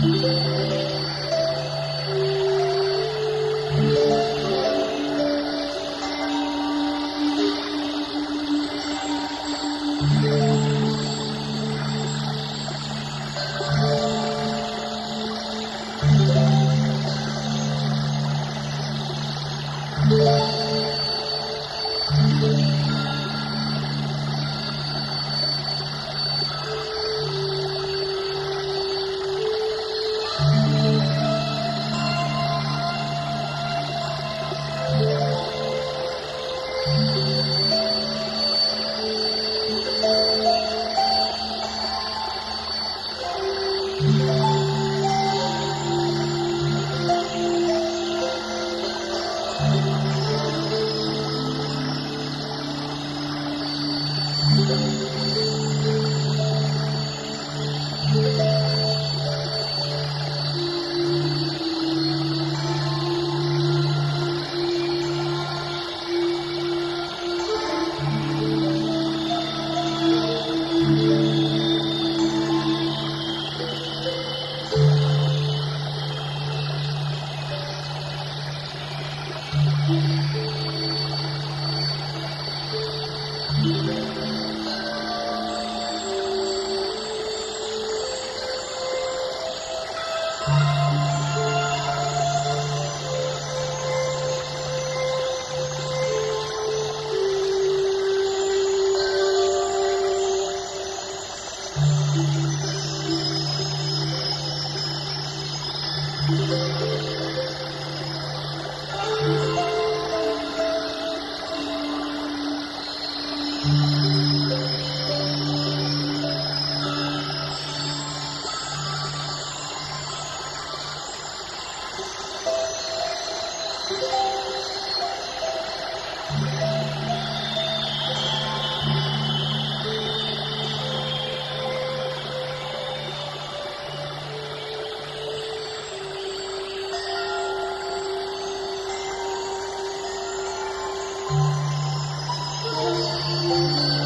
Música Thank you.